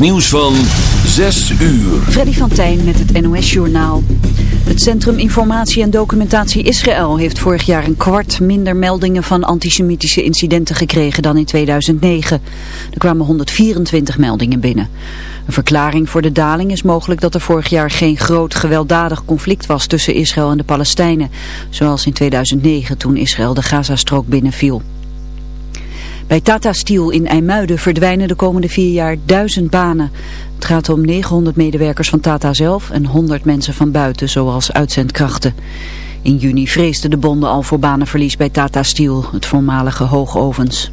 Nieuws van 6 uur. Freddy van Tijn met het NOS Journaal. Het Centrum Informatie en Documentatie Israël heeft vorig jaar een kwart minder meldingen van antisemitische incidenten gekregen dan in 2009. Er kwamen 124 meldingen binnen. Een verklaring voor de daling is mogelijk dat er vorig jaar geen groot gewelddadig conflict was tussen Israël en de Palestijnen. Zoals in 2009 toen Israël de Gazastrook binnenviel. Bij Tata Steel in IJmuiden verdwijnen de komende vier jaar duizend banen. Het gaat om 900 medewerkers van Tata zelf en 100 mensen van buiten, zoals uitzendkrachten. In juni vreesden de bonden al voor banenverlies bij Tata Steel, het voormalige hoogovens.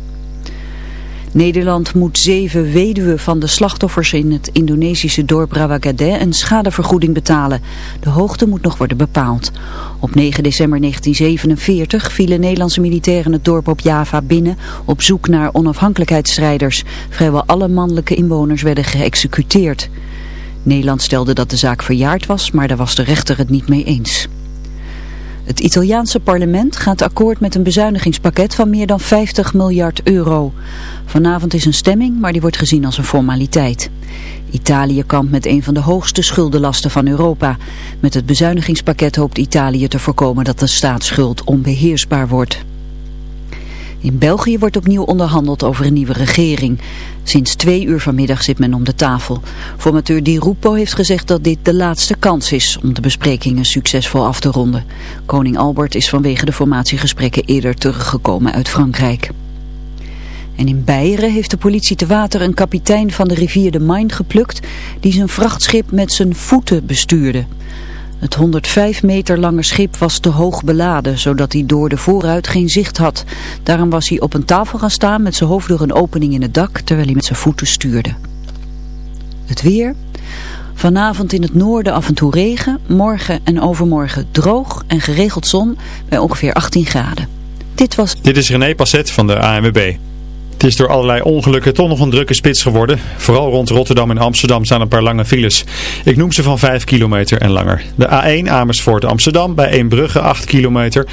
Nederland moet zeven weduwen van de slachtoffers in het Indonesische dorp Rawagade een schadevergoeding betalen. De hoogte moet nog worden bepaald. Op 9 december 1947 vielen Nederlandse militairen het dorp op Java binnen op zoek naar onafhankelijkheidsstrijders. Vrijwel alle mannelijke inwoners werden geëxecuteerd. Nederland stelde dat de zaak verjaard was, maar daar was de rechter het niet mee eens. Het Italiaanse parlement gaat akkoord met een bezuinigingspakket van meer dan 50 miljard euro. Vanavond is een stemming, maar die wordt gezien als een formaliteit. Italië kampt met een van de hoogste schuldenlasten van Europa. Met het bezuinigingspakket hoopt Italië te voorkomen dat de staatsschuld onbeheersbaar wordt. In België wordt opnieuw onderhandeld over een nieuwe regering. Sinds twee uur vanmiddag zit men om de tafel. Formateur Di Rupo heeft gezegd dat dit de laatste kans is om de besprekingen succesvol af te ronden. Koning Albert is vanwege de formatiegesprekken eerder teruggekomen uit Frankrijk. En in Beieren heeft de politie te water een kapitein van de rivier de Main geplukt die zijn vrachtschip met zijn voeten bestuurde. Het 105 meter lange schip was te hoog beladen, zodat hij door de vooruit geen zicht had. Daarom was hij op een tafel gaan staan met zijn hoofd door een opening in het dak, terwijl hij met zijn voeten stuurde. Het weer... Vanavond in het noorden af en toe regen, morgen en overmorgen droog en geregeld zon bij ongeveer 18 graden. Dit was... Dit is René Passet van de ANWB. Het is door allerlei ongelukken toch nog een drukke spits geworden. Vooral rond Rotterdam en Amsterdam staan een paar lange files. Ik noem ze van 5 kilometer en langer. De A1 Amersfoort Amsterdam bij Eembrugge 8 kilometer.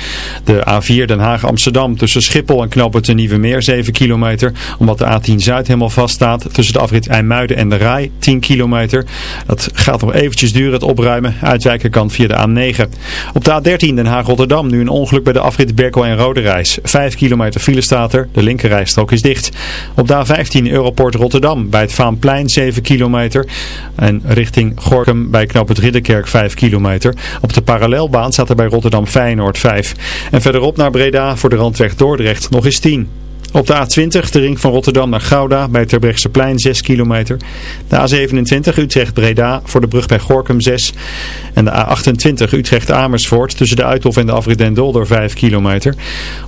De A4 Den Haag Amsterdam tussen Schiphol en Knoppen te Nieuwe Meer 7 kilometer. Omdat de A10 Zuid helemaal vast staat tussen de afrit IJmuiden en de Rai 10 kilometer. Dat gaat nog eventjes duren het opruimen. Uitwijken kan via de A9. Op de A13 Den Haag Rotterdam nu een ongeluk bij de afrit Berkel en Rode Reis. 5 kilometer file staat er. De linkerrijstrook is dicht. Op de A15 Europort Rotterdam bij het Vaanplein 7 kilometer. En richting Gorkum bij Knoop het Ridderkerk 5 kilometer. Op de parallelbaan staat er bij Rotterdam Feyenoord 5. En verderop naar Breda voor de randweg Dordrecht nog eens 10. Op de A20, de ring van Rotterdam naar Gouda, bij Terbrechtseplein 6 kilometer. De A27, Utrecht-Breda, voor de brug bij Gorkum 6. En de A28, Utrecht-Amersfoort, tussen de Uithof en de afrit Dolder 5 kilometer.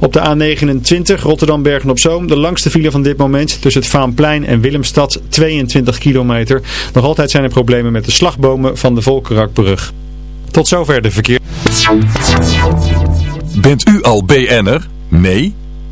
Op de A29, Rotterdam-Bergen-op-Zoom, de langste file van dit moment, tussen het Vaanplein en Willemstad 22 kilometer. Nog altijd zijn er problemen met de slagbomen van de Volkerakbrug. Tot zover de verkeer. Bent u al BN'er? Nee?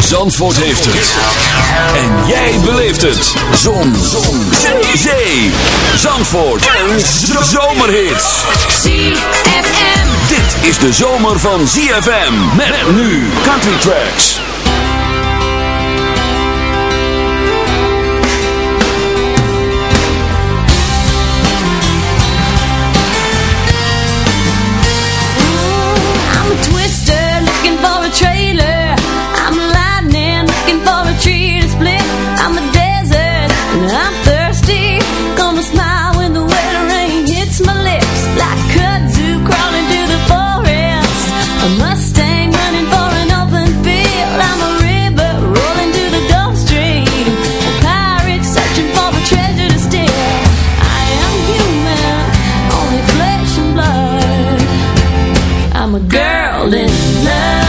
Zandvoort heeft het. En jij beleeft het. Zon. Zon. Zee. Zee. Zandvoort. Een zomerhit. ZFM. Dit is de zomer van ZFM. Met nu Country Tracks. I'm a girl in love.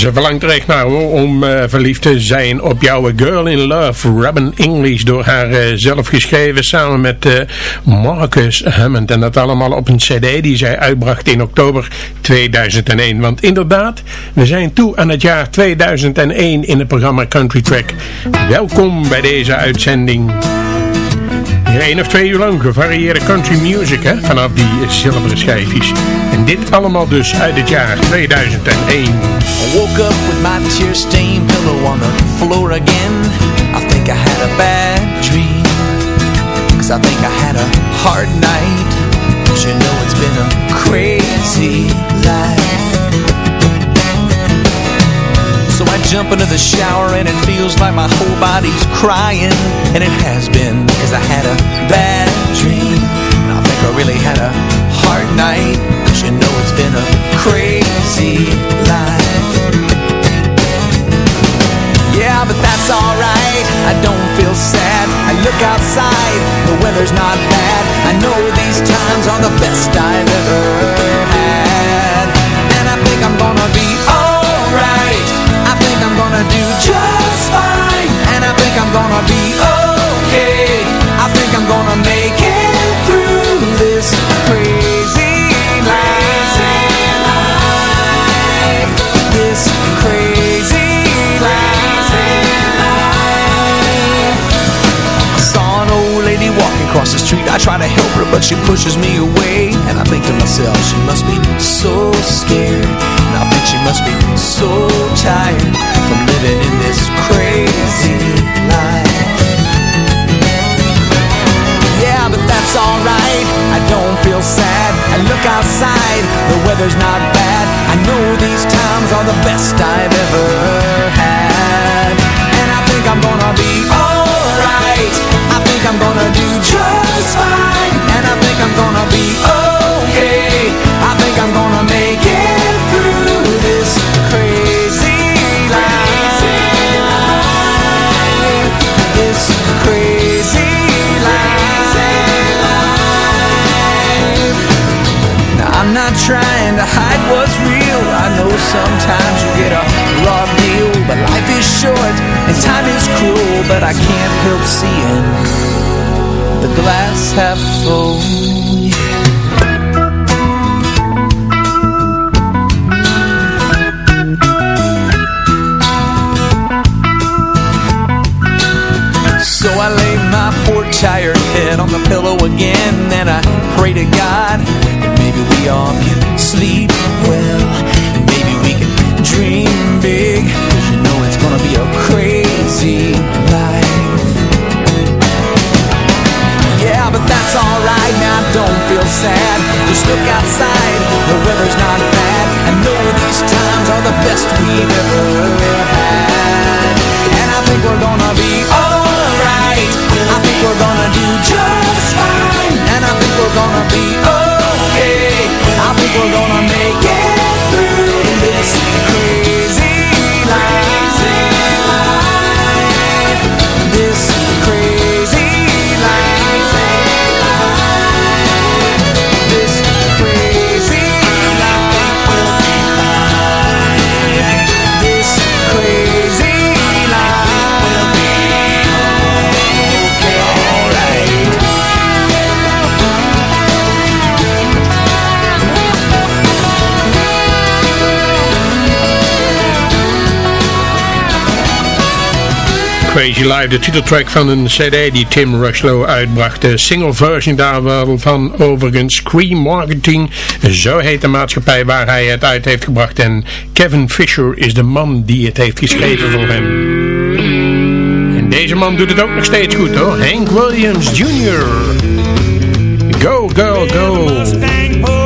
Ze verlangt er echt naar hoor, om uh, verliefd te zijn op jouw Girl in Love, Robin English, door haar uh, zelf geschreven samen met uh, Marcus Hammond. En dat allemaal op een cd die zij uitbracht in oktober 2001. Want inderdaad, we zijn toe aan het jaar 2001 in het programma Country Track. Welkom bij deze uitzending. Één of twee uur lang gevarieerde country music hè, vanaf die zilveren schijfjes. En dit allemaal dus uit het jaar 2001. I woke up with my tear-stained pillow on the floor again. I think I had a bad dream. Cause I think I had a hard night. Cause you know it's been a crazy life. Jump into the shower and it feels like my whole body's crying. And it has been because I had a bad dream. And I think I really had a hard night Cause you know it's been a crazy life. Yeah, but that's alright, I don't feel sad. I look outside, the weather's not bad. I know these times are the best I've ever pushes me away And I think to myself she must be so scared. And I think she must be so tired from living in this crazy life. Yeah, but that's alright, I don't feel sad. I look outside, the weather's not bad. I know these times are the best I've ever I'm gonna make it through this crazy crazy life. Now I'm not trying to hide what's real. I know sometimes you get a raw deal But life is short and time is cruel But I can't help seeing the glass half full So I lay my poor tired head on the pillow again And I pray to God that maybe we all can sleep well And maybe we can dream big. Cause you know it's gonna be a crazy life. Yeah, but that's alright. Now, don't feel sad. Just look outside, the weather's not bad. I know these times are the best we've ever I think Crazy Life, de titeltrack van een cd die Tim Rushlow uitbracht. De single version daarvan overigens Scream Marketing, zo heet de maatschappij waar hij het uit heeft gebracht. En Kevin Fisher is de man die het heeft geschreven voor hem. En deze man doet het ook nog steeds goed hoor, Hank Williams Jr. Go, go, go.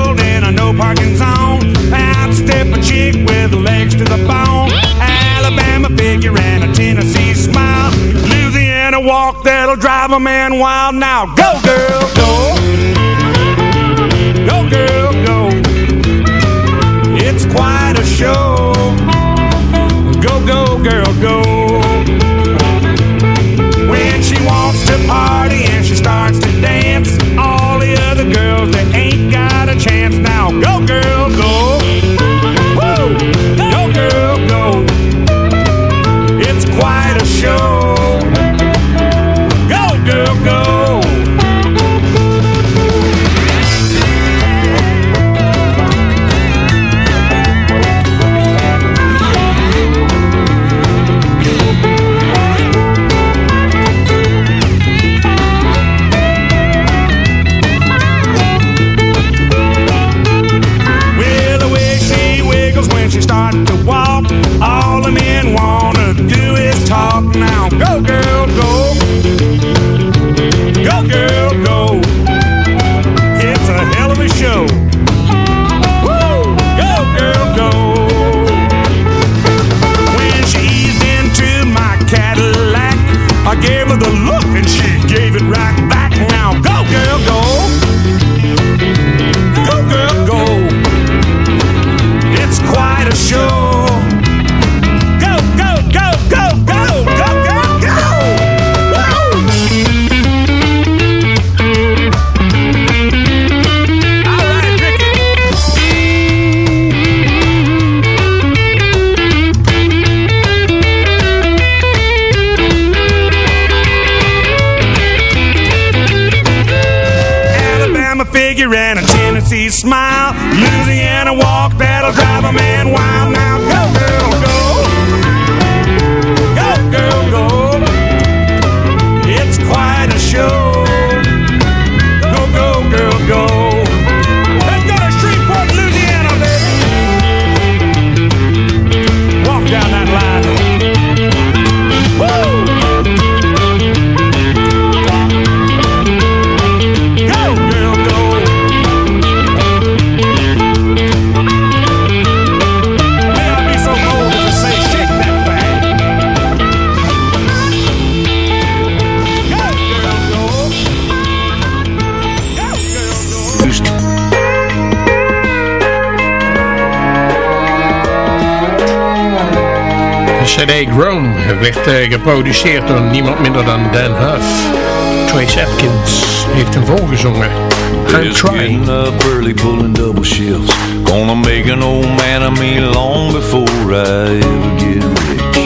That'll drive a man wild. Now go, girl, go. Go, girl, go. It's quite a show. Go, go, girl, go. When she wants to party and she starts to dance, all the other girls they De CD werd eh, geproduceerd door niemand minder dan Dann Huff. Trace Atkins heeft hem volgezongen. I'm trying. up early, pulling double shifts. Gonna make an old man of me long before I ever get rich.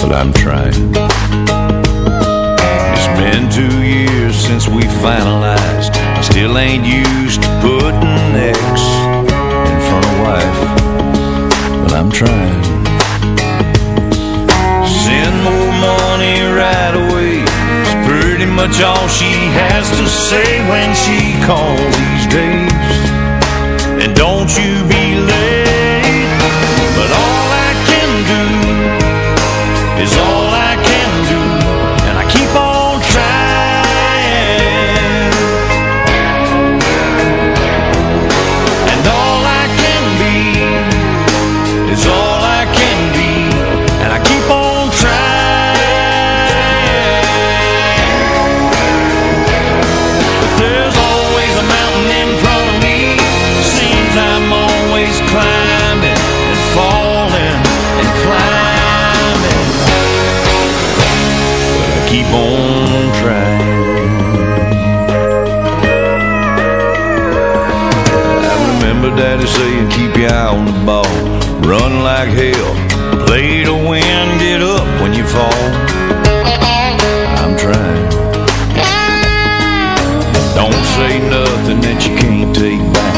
But I'm trying. It's been two years since we finalized. I still ain't used to putting X in front of wife. But I'm trying. Much all she has to say when she calls these days. And don't you be late. But all I can do is all remember Daddy saying, keep your eye on the ball. Run like hell. Play to win, get up when you fall. I'm trying. Don't say nothing that you can't take back.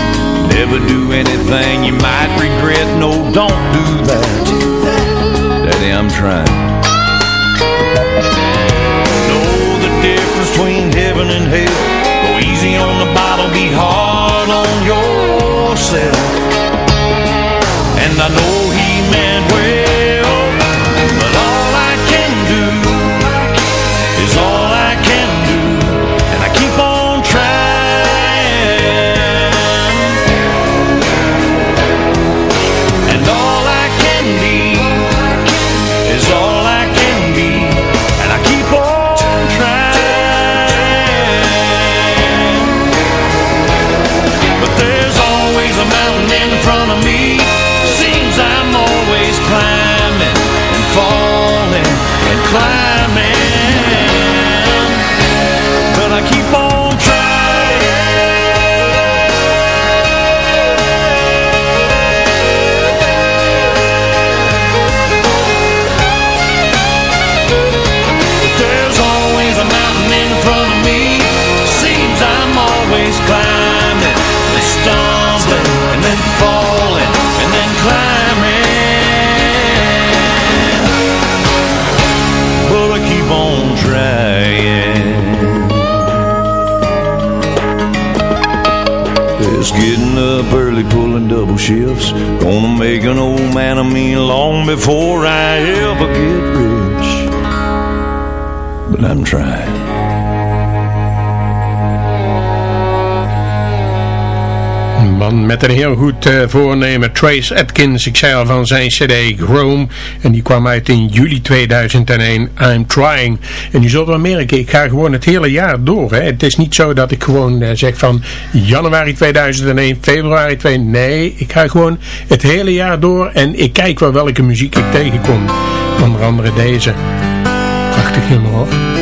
Never do anything you might regret. No, don't do that. Daddy, I'm trying. Know the difference between heaven and hell. Go easy on the bottle, be hard on yourself. And I know he meant well, double shifts. Gonna make an old man of me long before I ever get rich. But I'm trying. Met een heel goed uh, voornemen, Trace Atkins. Ik zei al van zijn cd Chrome. En die kwam uit in juli 2001, I'm Trying. En je zult wel merken, ik ga gewoon het hele jaar door. Hè. Het is niet zo dat ik gewoon uh, zeg van januari 2001, februari 2001. Nee, ik ga gewoon het hele jaar door. En ik kijk wel welke muziek ik tegenkom. Onder andere deze. Prachtig nummer hoor.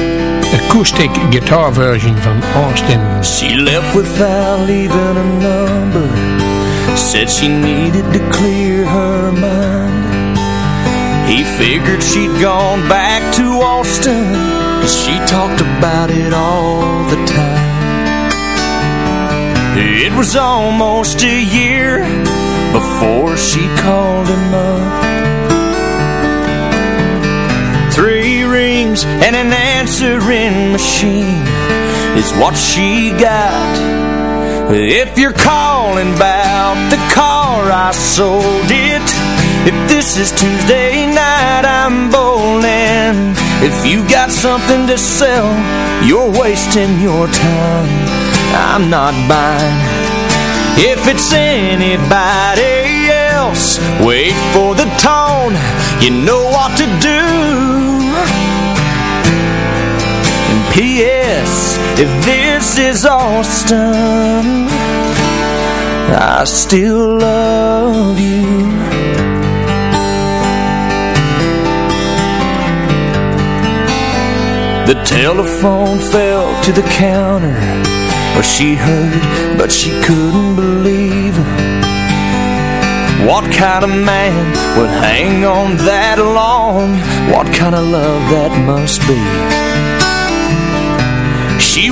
Acoustic guitar version van Austin. She left without leaving a number. Said she needed to clear her mind. He figured she'd gone back to Austin. She talked about it all the time. It was almost a year before she called him up. Three rings and an answering machine is what she got. If you're calling about the car, I sold it. If this is Tuesday night, I'm bowling. If you got something to sell, you're wasting your time. I'm not buying. If it's anybody else, wait for the tone. You know what to do. P.S. If this is Austin, I still love you. The telephone fell to the counter where she heard, but she couldn't believe. What kind of man would hang on that long? What kind of love that must be?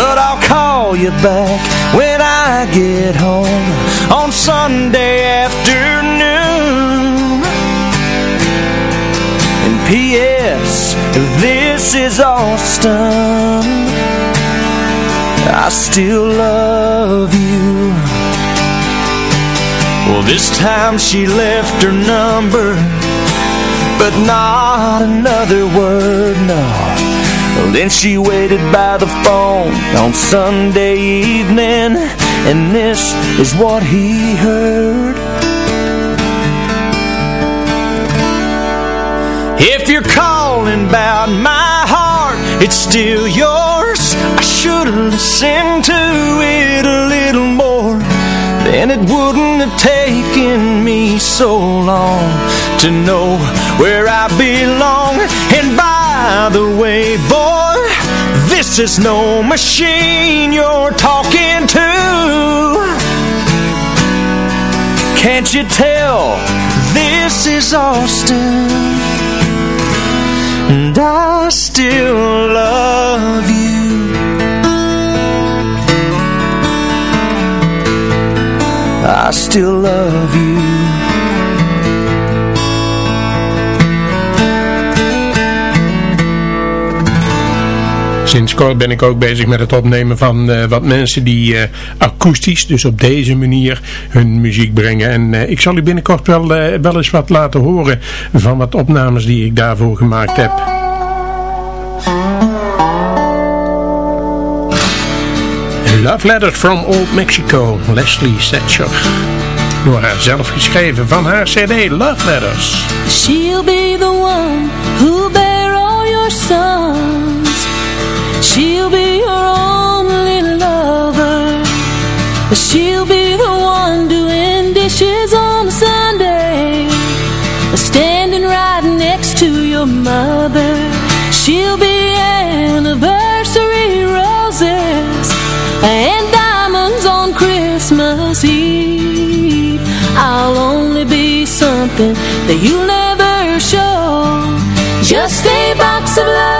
But I'll call you back when I get home on Sunday afternoon. And P.S. This is Austin. I still love you. Well, this time she left her number, but not another word, no. Well, then she waited by the phone on Sunday evening, and this is what he heard. If you're calling about my heart, it's still yours. I should've listened to it a little more. Then it wouldn't have taken me so long to know where I belong. And by the way, boy, this is no machine you're talking to. Can't you tell this is Austin? And I still love you I still love you Sinds kort ben ik ook bezig met het opnemen van uh, wat mensen die uh, akoestisch, dus op deze manier, hun muziek brengen. En uh, ik zal u binnenkort wel, wel eens wat laten horen van wat opnames die ik daarvoor gemaakt heb. Love Letters from Old Mexico, Leslie Setcher. Door haar zelf geschreven van haar cd Love Letters. She'll be the one who bear all your sons. She'll be your only lover. She'll be the one doing dishes on a Sunday. Standing right next to your mother. She'll be anniversary roses and diamonds on Christmas Eve. I'll only be something that you'll never show. Just a box of love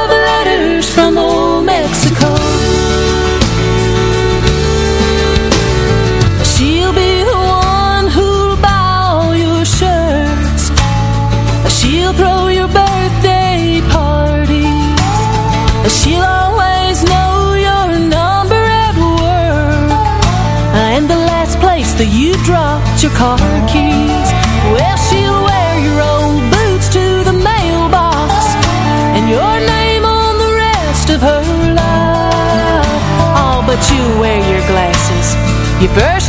You first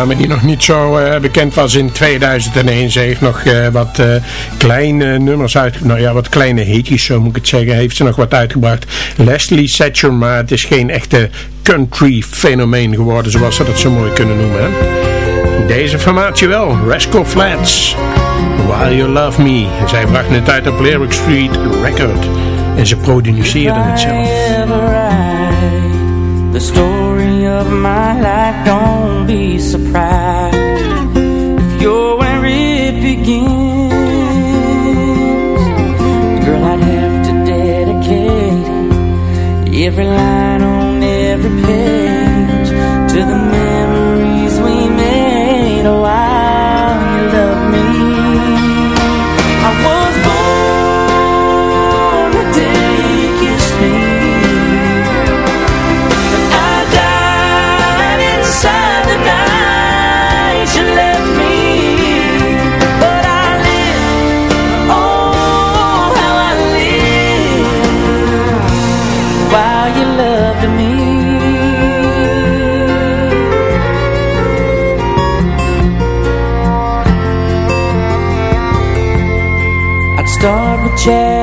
Eh, dame die nog niet zo eh, bekend was in 2001. Ze heeft nog eh, wat kleine nummers uit, nou ja, wat kleine hitjes zo moet ik het zeggen, heeft ze nog wat uitgebracht. Leslie Satcher, maar het is geen echte country fenomeen geworden zoals ze dat zo mooi kunnen noemen. Hè? Deze formatie wel, Rascal Flats, While You Love Me. En zij brachten het uit op Lyric Street Record en ze produceerden het zelf. of my life, don't be surprised if you're where it begins. Girl, I'd have to dedicate every line on every page to the chair.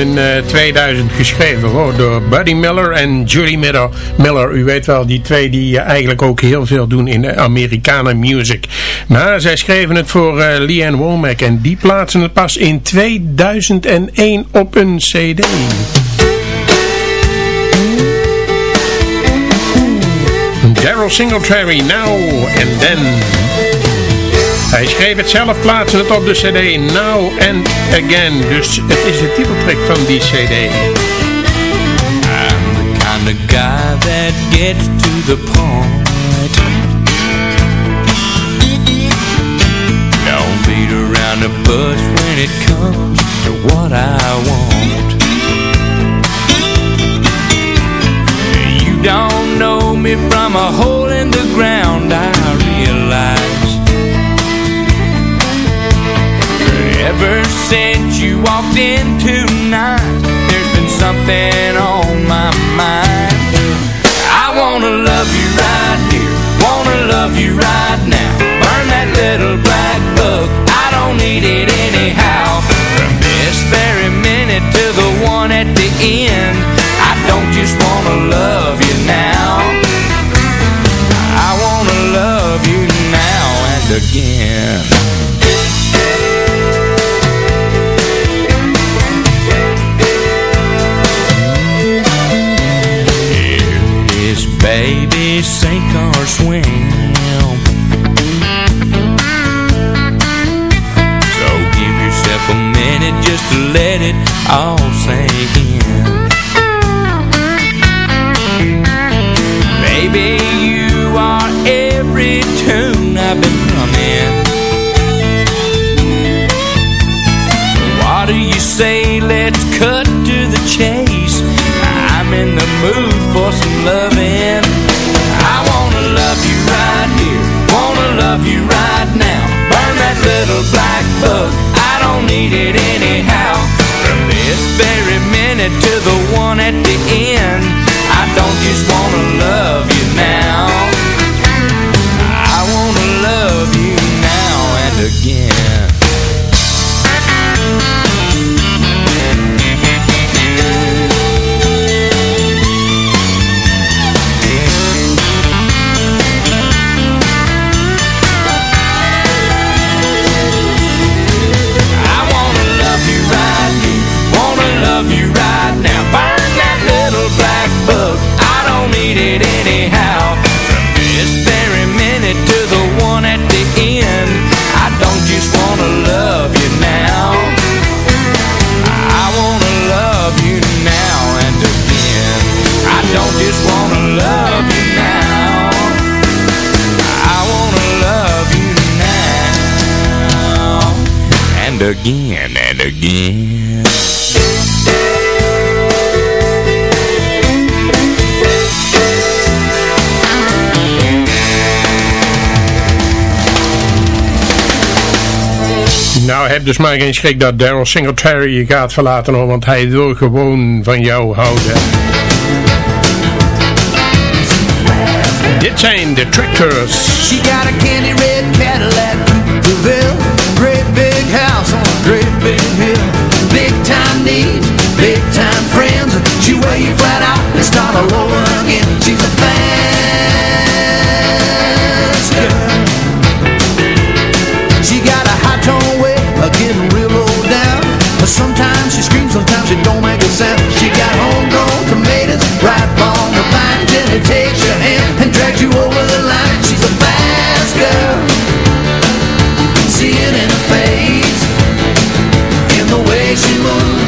In eh, 2000 geschreven hoor, door Buddy Miller en Julie Miller. Miller. U weet wel, die twee die eh, eigenlijk ook heel veel doen in de Amerikanen music. Maar zij schreven het voor eh Leanne Womack en die plaatsen het pas in 2001 op een cd. Daryl Singletary, Now and Then. Hij schreef het zelf, plaatste het op de cd Now and Again. Dus het is de titeltrack van die cd. I'm the kind of guy that gets to the point. Don't beat around the bush when it comes to what I want. You don't know me from a hole in the ground, I realize. Ever since you walked in tonight, there's been something on my mind. I wanna love you right here, wanna love you right now. Burn that little black book, I don't need it anyhow. From this very minute to the one at the end, I don't just wanna love you now. I wanna love you now and again. Sink or swim. So give yourself a minute just to let it all sink in. Baby, you are every tune I've been humming. So what do you say, let's cut to the chase. I'm in the mood for some loving. Love you right now. Burn that little black book, I don't need it anyhow. From this very minute to the one at the end, I don't just wanna love you now. Again and again. Nou, heb dus maar geen schrik dat Daryl Singletary je gaat verlaten hoor, want hij wil gewoon van jou houden. Dit zijn de Tractors. She got a candy red Cadillac big hill Big time needs, big time friends. She wear you flat out and start all over again. She's a fast girl. She got a high tone way of getting real low down. But sometimes she screams, sometimes she don't make a sound. She got homegrown anymore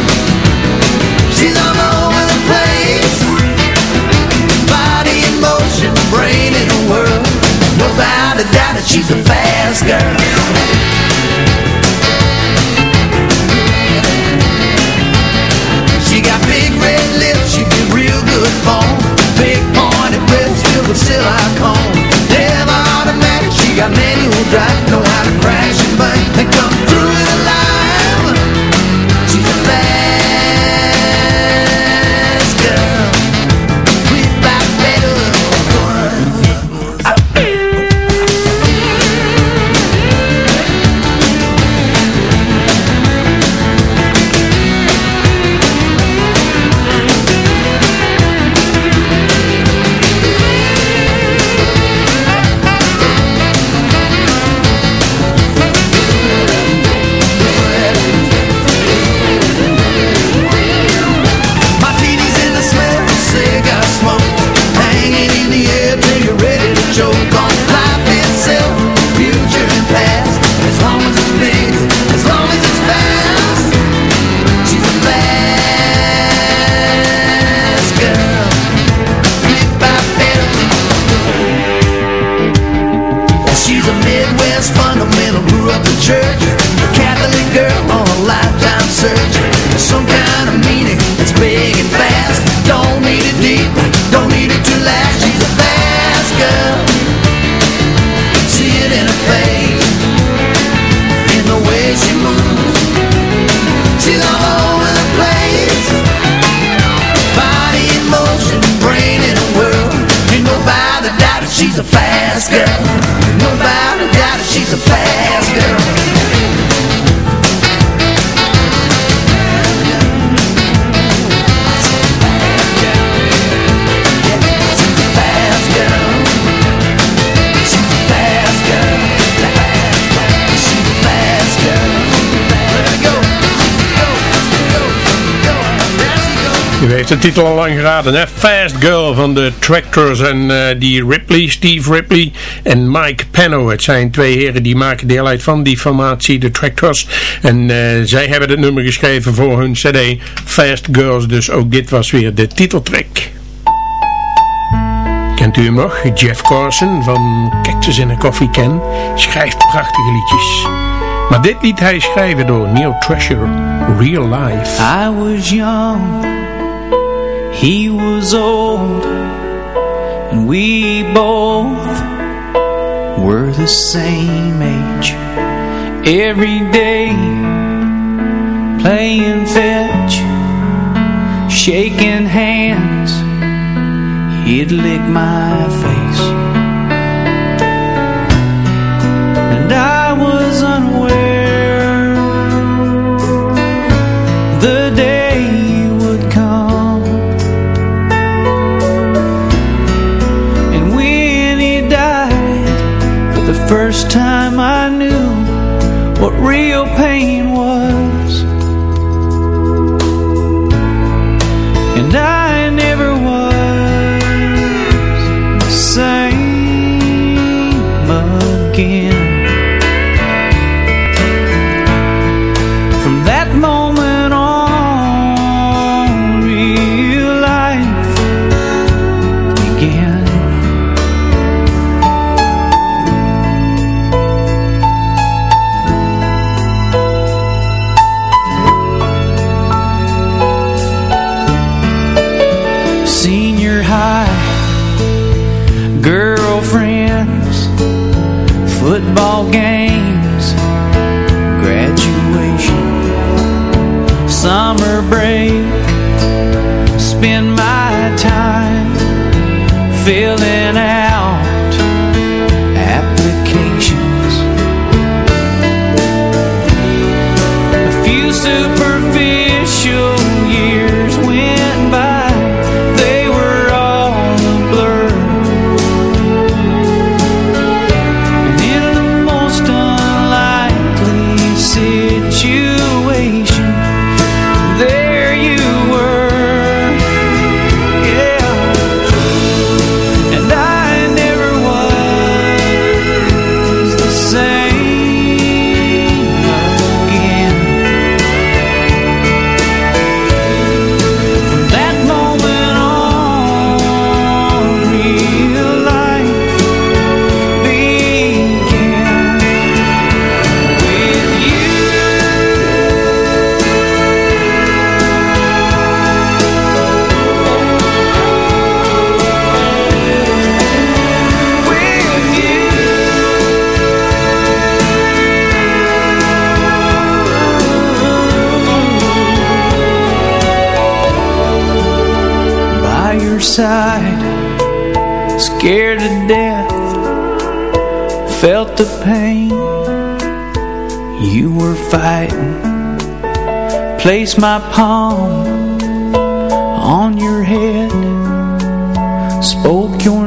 de titel al lang geraden, hè? Fast Girl van de Tractors. En eh, die Ripley, Steve Ripley en Mike Pano. Het zijn twee heren die maken deel uit van die formatie, de Tractors. En eh, zij hebben het nummer geschreven voor hun cd Fast Girls. Dus ook dit was weer de titeltrack. Kent u hem nog? Jeff Carson van Cactus in a Coffee Can. Schrijft prachtige liedjes. Maar dit liet hij schrijven door Neil Treasure, Real Life. I was young, he was old, and we both were the same age. Every day, playing fetch, shaking hands, he'd lick my face. And I was unaware first time I knew What real pain was. And I never was the same again pain you were fighting. Place my palm on your head, spoke your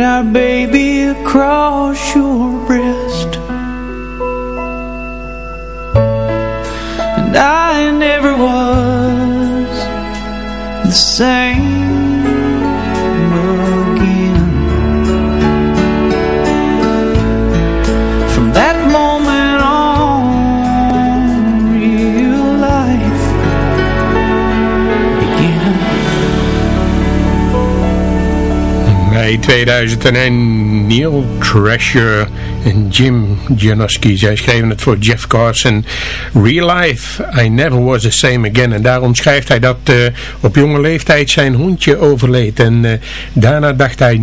our baby across mei Neil Thrasher en Jim Janoski. Zij schreven het voor Jeff Carson. Real Life, I Never Was The Same Again. En daarom schrijft hij dat eh, op jonge leeftijd zijn hondje overleed. En eh, daarna dacht hij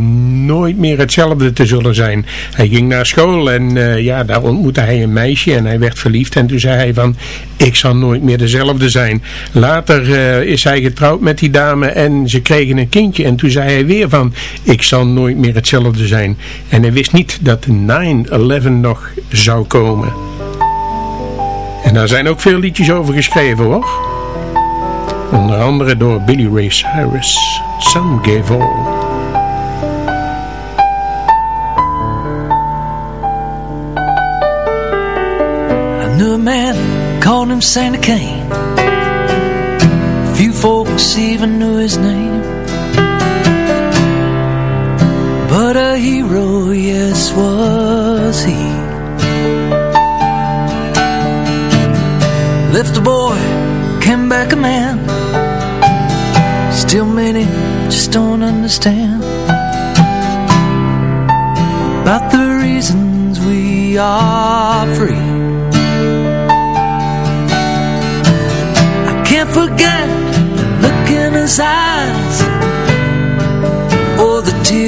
nooit meer hetzelfde te zullen zijn. Hij ging naar school en eh, ja, daar ontmoette hij een meisje en hij werd verliefd. En toen zei hij van, ik zal nooit meer dezelfde zijn. Later is hij getrouwd met die dame en ze kregen een kindje. En toen zei hij weer van, ik zal nooit meer hetzelfde zijn. En hij wist niet dat 9-11 nog zou komen. En daar zijn ook veel liedjes over geschreven hoor. Onder andere door Billy Ray Cyrus. Some Gave All. Knew a man, called him Santa Kane. Few folks even knew his name. But a hero, yes, was he. Left a boy, came back a man. Still many just don't understand about the reasons we are free. I can't forget the look in his eyes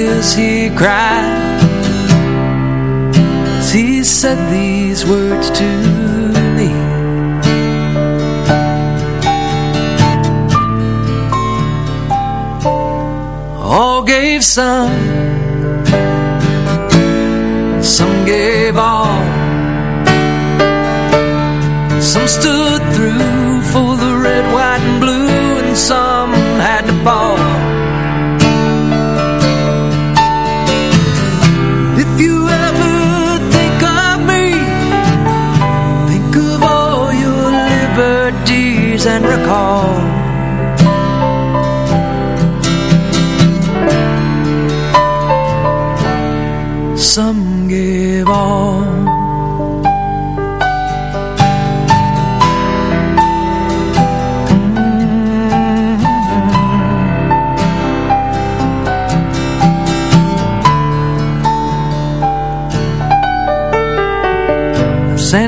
tears he cried as he said these words to me. All gave some, some gave all. Some stood through for the red, white, and blue, and some had to fall.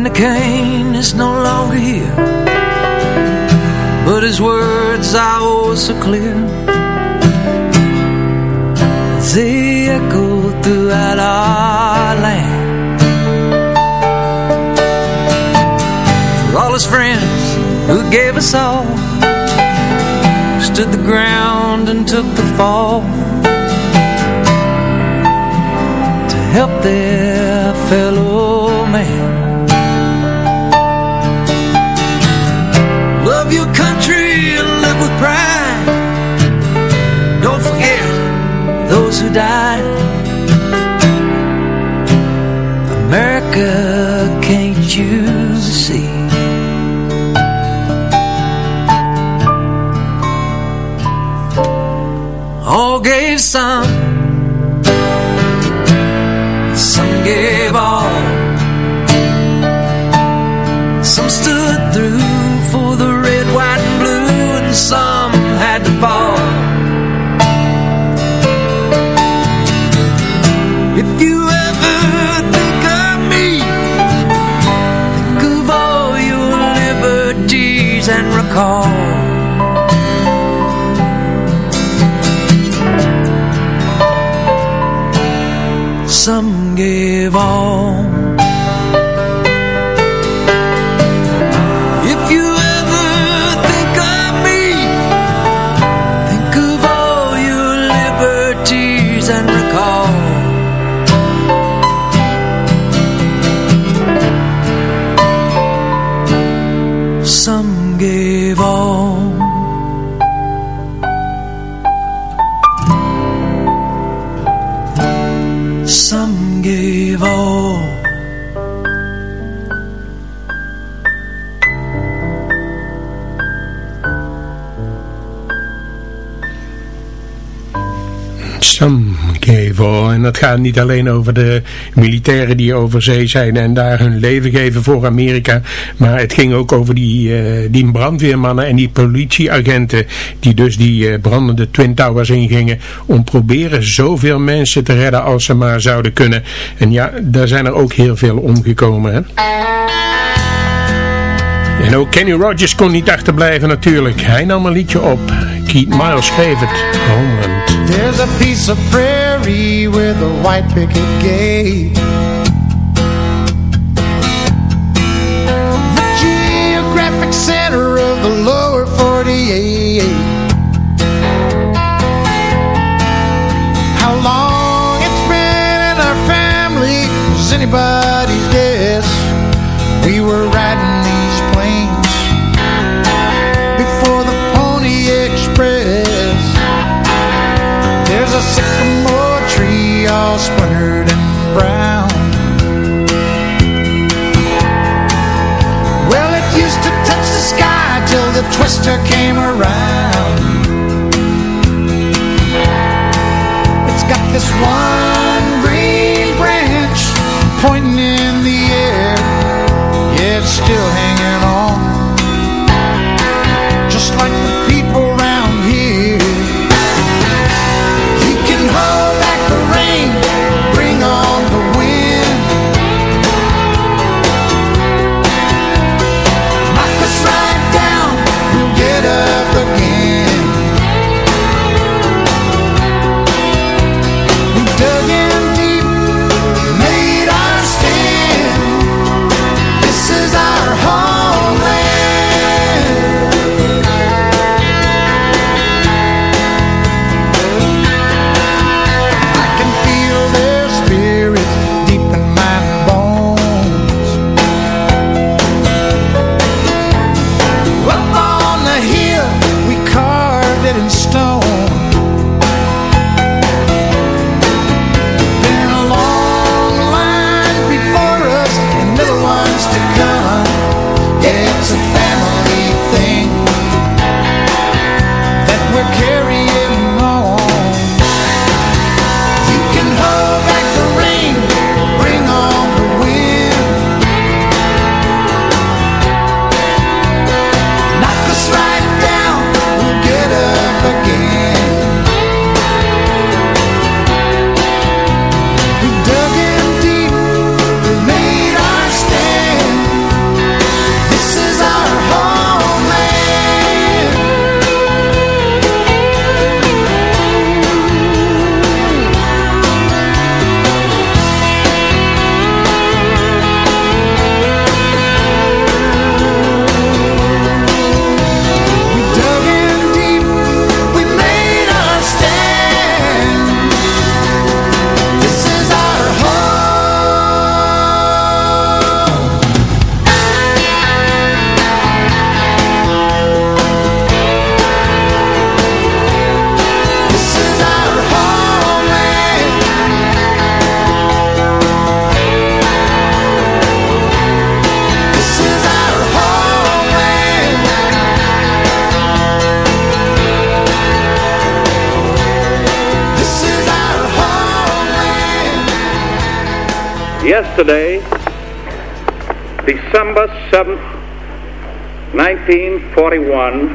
Sandy Kane is no longer here. But his words are oh so clear. They echo throughout our land. For all his friends who gave us all Stood the ground and took the fall. To help their fellow man who died America, can't you see? All gave Some All. En dat gaat niet alleen over de militairen die over zee zijn en daar hun leven geven voor Amerika. Maar het ging ook over die, eh, die brandweermannen en die politieagenten die dus die eh, brandende Twin Towers ingingen om proberen zoveel mensen te redden als ze maar zouden kunnen. En ja, daar zijn er ook heel veel omgekomen. Hè? En ook Kenny Rogers kon niet achterblijven natuurlijk. Hij nam een liedje op. Keith Miles schreef het. Homeland. There's a piece of prairie with a white picket gate twister came around yesterday, December 7th, 1941,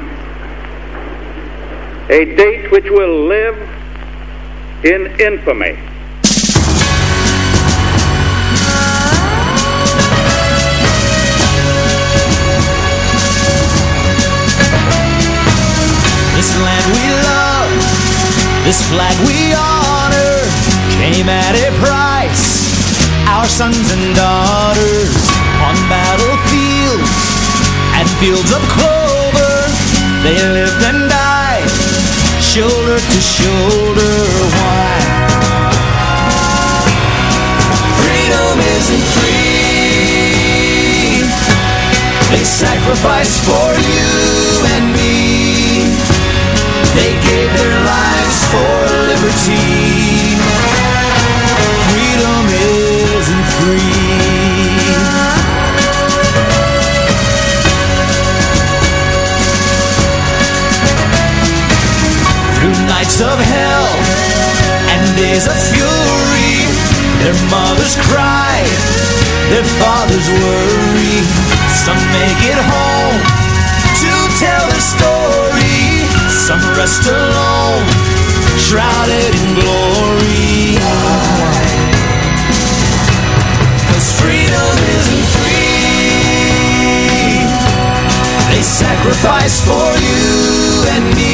a date which will live in infamy. This land we love, this flag we honor, came at a price. Sons and daughters on battlefields and fields of clover, they lived and died, shoulder to shoulder. Why? Freedom isn't free. They sacrificed for you and me. They gave their lives for liberty. Of hell and days of fury, their mothers cry, their fathers worry. Some make it home to tell their story. Some rest alone, shrouded in glory. Cause freedom isn't free. They sacrifice for you and me.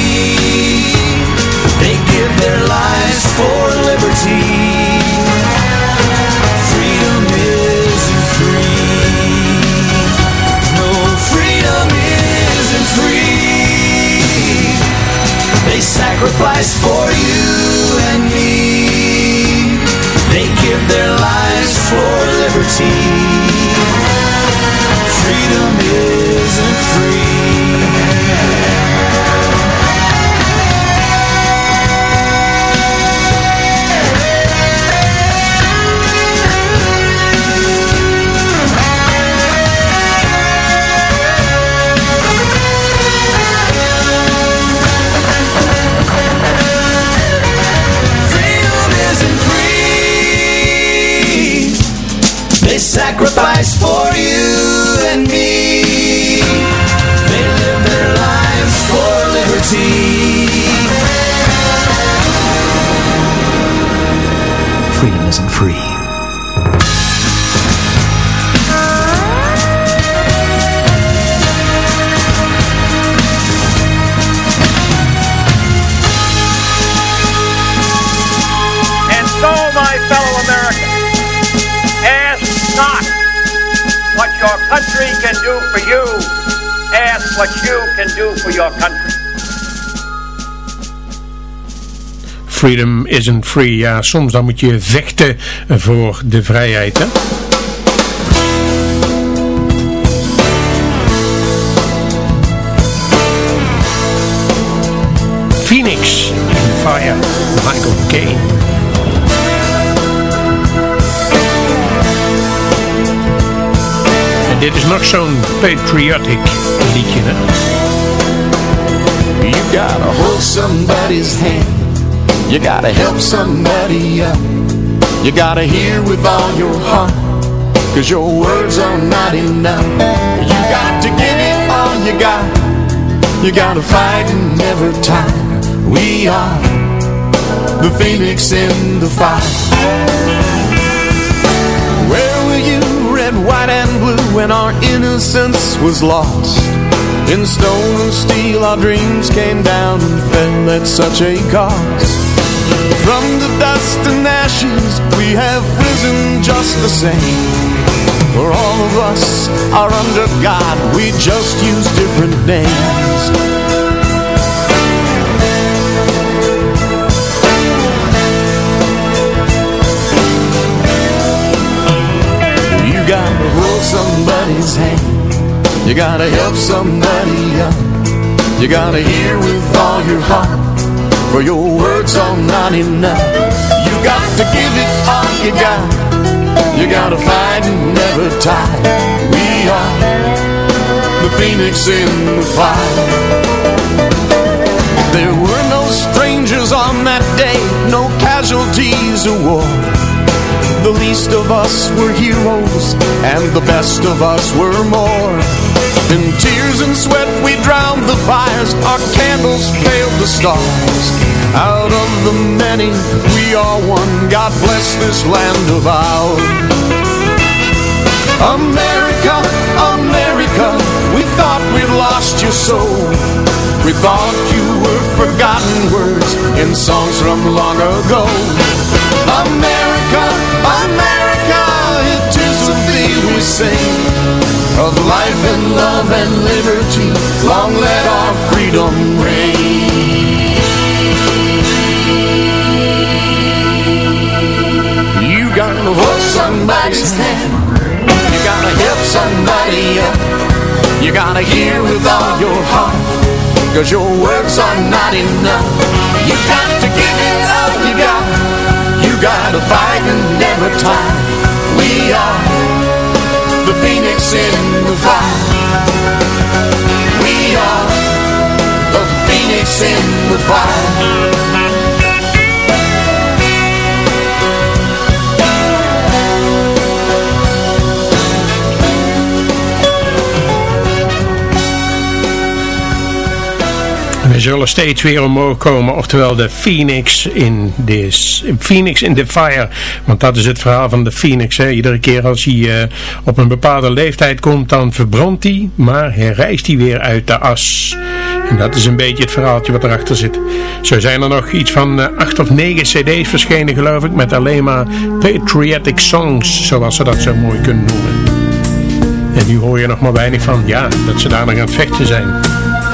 Freedom isn't free. Ja, soms dan moet je vechten voor de vrijheid, hè? Phoenix in Fire, Michael Caine. En dit is nog zo'n patriotic liedje? You gotta hold somebody's hand. You gotta help somebody up. You gotta hear with all your heart. Cause your words are not enough. You got to give it all you got. You gotta fight and never tire. We are the phoenix in the fire. Where were you, red, white, and blue, when our innocence was lost? In stone and steel our dreams came down and fell at such a cost. From the dust and ashes we have risen just the same. For all of us are under God, we just use different names. You gotta hold somebody's hand. You gotta help somebody up. You gotta hear with all your heart. For your words are not enough. You got to give it all you got. You gotta fight and never tire. We are the phoenix in the fire. There were no strangers on that day, no casualties of war. The least of us were heroes, and the best of us were more. In tears and sweat we drowned the fires, our candles paled the stars. Out of the many, we are one. God bless this land of ours. America, America, we thought we'd lost your soul. We thought you were forgotten words in songs from long ago. America, America, it is of thee we sing. Of life and love and liberty, long let our freedom reign. You gotta hold somebody's hand. You gotta help somebody up. You gotta hear with all your heart. Cause your words are not enough. You got to give it all you got. You gotta fight and never tire. We are phoenix in the fire. We are the phoenix in the fire. Zullen steeds weer omhoog komen, oftewel de Phoenix in, this, Phoenix in the Fire. Want dat is het verhaal van de Phoenix. Hè. Iedere keer als hij uh, op een bepaalde leeftijd komt, dan verbrandt hij, maar hij rijst hij weer uit de as. En dat is een beetje het verhaaltje wat erachter zit. Zo zijn er nog iets van uh, acht of negen cd's verschenen geloof ik, met alleen maar patriotic songs, zoals ze dat zo mooi kunnen noemen. En nu hoor je nog maar weinig van, ja, dat ze daar nog aan het vechten zijn.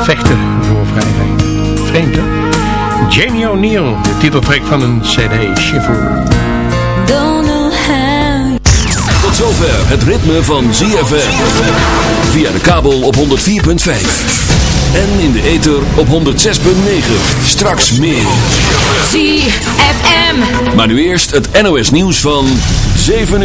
Vechten voor vrijheid. Vreemd hè? Jamie O'Neill, de titeltrack van een cd, Shiver. Tot zover het ritme van ZFM. Via de kabel op 104.5. En in de ether op 106.9. Straks meer. ZFM. Maar nu eerst het NOS nieuws van 7